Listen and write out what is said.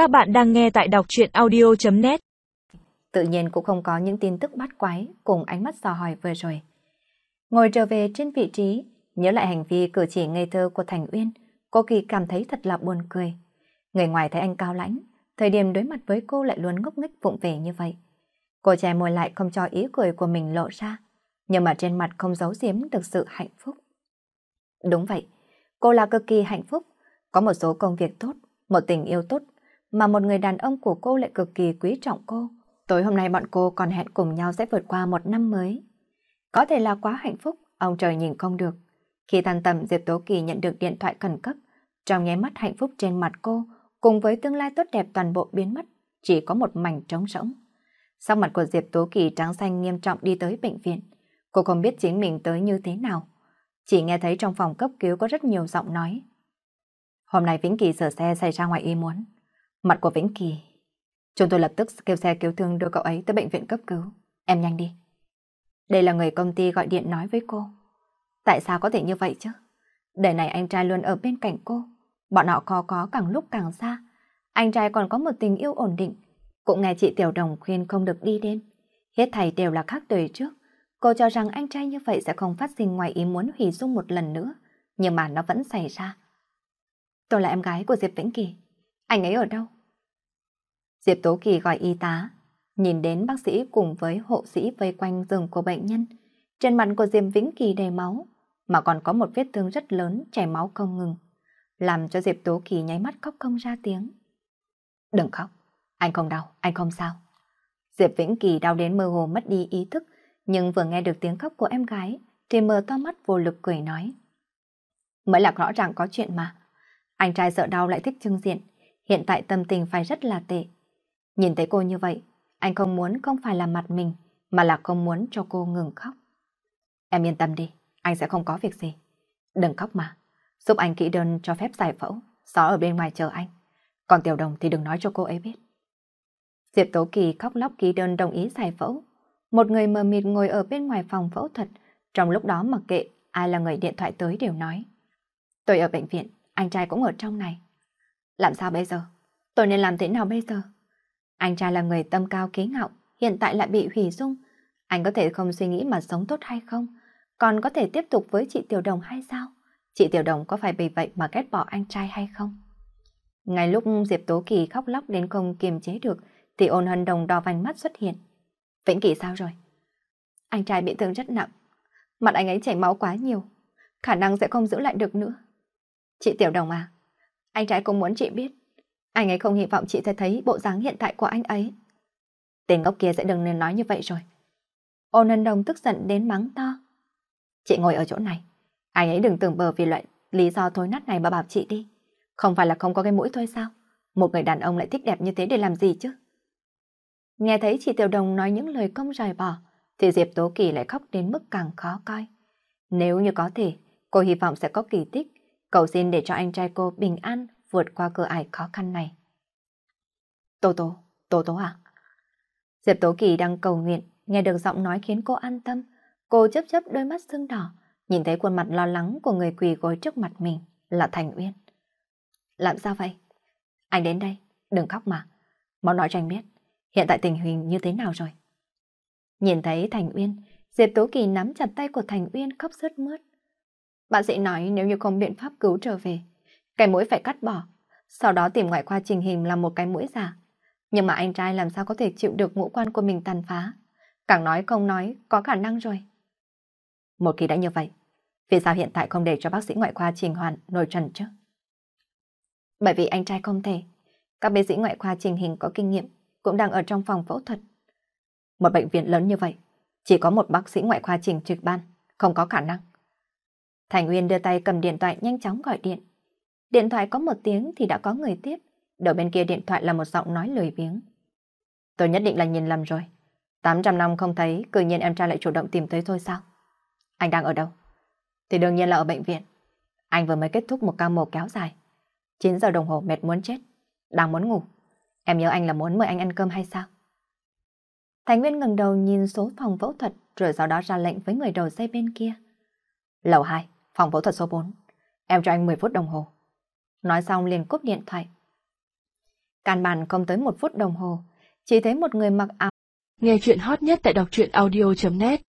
Các bạn đang nghe tại đọc chuyện audio.net Tự nhiên cũng không có những tin tức bắt quái cùng ánh mắt dò hỏi vừa rồi. Ngồi trở về trên vị trí, nhớ lại hành vi cử chỉ ngây thơ của Thành Uyên, cô Kỳ cảm thấy thật là buồn cười. Người ngoài thấy anh cao lãnh, thời điểm đối mặt với cô lại luôn ngốc nghếch vụng về như vậy. Cô che môi lại không cho ý cười của mình lộ ra, nhưng mà trên mặt không giấu giếm được sự hạnh phúc. Đúng vậy, cô là cực kỳ hạnh phúc, có một số công việc tốt, một tình yêu tốt, mà một người đàn ông của cô lại cực kỳ quý trọng cô. Tối hôm nay bọn cô còn hẹn cùng nhau sẽ vượt qua một năm mới. Có thể là quá hạnh phúc, ông trời nhìn không được. Khi tan tầm Diệp Tố Kỳ nhận được điện thoại khẩn cấp, trong nháy mắt hạnh phúc trên mặt cô, cùng với tương lai tốt đẹp toàn bộ biến mất, chỉ có một mảnh trống rỗng. Sắc mặt của Diệp Tố Kỳ trắng xanh nghiêm trọng đi tới bệnh viện. Cô không biết chính mình tới như thế nào. Chỉ nghe thấy trong phòng cấp cứu có rất nhiều giọng nói. Hôm nay Vĩnh Kỳ sửa xe xảy ra ngoài ý muốn. Mặt của Vĩnh Kỳ. Chúng tôi lập tức kêu xe cứu thương đưa cậu ấy tới bệnh viện cấp cứu. Em nhanh đi. Đây là người công ty gọi điện nói với cô. Tại sao có thể như vậy chứ? Đời này anh trai luôn ở bên cạnh cô. Bọn họ có có càng lúc càng xa. Anh trai còn có một tình yêu ổn định. Cũng nghe chị Tiểu Đồng khuyên không được đi đêm. Hết thầy đều là khác đời trước. Cô cho rằng anh trai như vậy sẽ không phát sinh ngoài ý muốn hủy dung một lần nữa. Nhưng mà nó vẫn xảy ra. Tôi là em gái của Diệp Vĩnh Kỳ. Anh ấy ở đâu? Diệp Tố Kỳ gọi y tá, nhìn đến bác sĩ cùng với hộ sĩ vây quanh giường của bệnh nhân. Trên mặt của Diệp Vĩnh Kỳ đầy máu, mà còn có một vết thương rất lớn chảy máu không ngừng, làm cho Diệp Tố Kỳ nháy mắt khóc không ra tiếng. Đừng khóc, anh không đau, anh không sao. Diệp Vĩnh Kỳ đau đến mơ hồ mất đi ý thức, nhưng vừa nghe được tiếng khóc của em gái, thì mở to mắt vô lực cười nói. Mới là rõ ràng có chuyện mà. Anh trai sợ đau lại thích trưng diện, hiện tại tâm tình phải rất là tệ. Nhìn thấy cô như vậy, anh không muốn không phải là mặt mình, mà là không muốn cho cô ngừng khóc. Em yên tâm đi, anh sẽ không có việc gì. Đừng khóc mà, giúp anh kỹ đơn cho phép giải phẫu, xó ở bên ngoài chờ anh. Còn tiểu đồng thì đừng nói cho cô ấy biết. Diệp Tố Kỳ khóc lóc ký đơn đồng ý giải phẫu. Một người mờ mịt ngồi ở bên ngoài phòng phẫu thuật, trong lúc đó mặc kệ ai là người điện thoại tới đều nói. Tôi ở bệnh viện, anh trai cũng ở trong này. Làm sao bây giờ? Tôi nên làm thế nào bây giờ? Anh trai là người tâm cao kế ngạo, hiện tại lại bị hủy dung. Anh có thể không suy nghĩ mà sống tốt hay không? Còn có thể tiếp tục với chị Tiểu Đồng hay sao? Chị Tiểu Đồng có phải vì vậy mà ghét bỏ anh trai hay không? Ngay lúc Diệp Tố Kỳ khóc lóc đến không kiềm chế được, thì ôn hân đồng đỏ vành mắt xuất hiện. Vĩnh Kỳ sao rồi? Anh trai bị thương rất nặng. Mặt anh ấy chảy máu quá nhiều. Khả năng sẽ không giữ lại được nữa. Chị Tiểu Đồng à, anh trai cũng muốn chị biết. Anh ấy không hy vọng chị sẽ thấy bộ dáng hiện tại của anh ấy. Tên ngốc kia sẽ đừng nên nói như vậy rồi. Ôn nân đồng tức giận đến mắng to. Chị ngồi ở chỗ này. Anh ấy đừng tưởng bờ vì loại lý do thối nát này mà bảo chị đi. Không phải là không có cái mũi thôi sao? Một người đàn ông lại thích đẹp như thế để làm gì chứ? Nghe thấy chị Tiểu Đồng nói những lời công rời bỏ, thì Diệp Tố Kỳ lại khóc đến mức càng khó coi. Nếu như có thể, cô hy vọng sẽ có kỳ tích, cầu xin để cho anh trai cô bình an vượt qua cửa ải khó khăn này. Tô Tô, Tô Tô à? Diệp Tố Kỳ đang cầu nguyện, nghe được giọng nói khiến cô an tâm. Cô chấp chấp đôi mắt sưng đỏ, nhìn thấy khuôn mặt lo lắng của người quỳ gối trước mặt mình là Thành Uyên. Làm sao vậy? Anh đến đây, đừng khóc mà. Mau nói cho anh biết, hiện tại tình hình như thế nào rồi? Nhìn thấy Thành Uyên, Diệp Tố Kỳ nắm chặt tay của Thành Uyên khóc rớt mướt. Bạn sĩ nói nếu như không biện pháp cứu trở về, cái mũi phải cắt bỏ, sau đó tìm ngoại khoa trình hình làm một cái mũi giả. Nhưng mà anh trai làm sao có thể chịu được ngũ quan của mình tàn phá. Càng nói không nói, có khả năng rồi. Một khi đã như vậy, vì sao hiện tại không để cho bác sĩ ngoại khoa trình hoàn nổi trần chứ? Bởi vì anh trai không thể. Các bác sĩ ngoại khoa trình hình có kinh nghiệm cũng đang ở trong phòng phẫu thuật. Một bệnh viện lớn như vậy, chỉ có một bác sĩ ngoại khoa trình trực ban, không có khả năng. Thành Nguyên đưa tay cầm điện thoại nhanh chóng gọi điện. Điện thoại có một tiếng thì đã có người tiếp. Đầu bên kia điện thoại là một giọng nói lười biếng. Tôi nhất định là nhìn lầm rồi. 800 năm không thấy, cử nhiên em trai lại chủ động tìm tới thôi sao? Anh đang ở đâu? Thì đương nhiên là ở bệnh viện. Anh vừa mới kết thúc một ca mổ kéo dài. 9 giờ đồng hồ mệt muốn chết. Đang muốn ngủ. Em nhớ anh là muốn mời anh ăn cơm hay sao? Thành Nguyên ngừng đầu nhìn số phòng phẫu thuật rồi sau đó ra lệnh với người đầu dây bên kia. Lầu 2, phòng phẫu thuật số 4. Em cho anh 10 phút đồng hồ. Nói xong liền cúp điện thoại. Căn bản không tới một phút đồng hồ, chỉ thấy một người mặc áo. Nghe chuyện hot nhất tại đọc truyện audio.net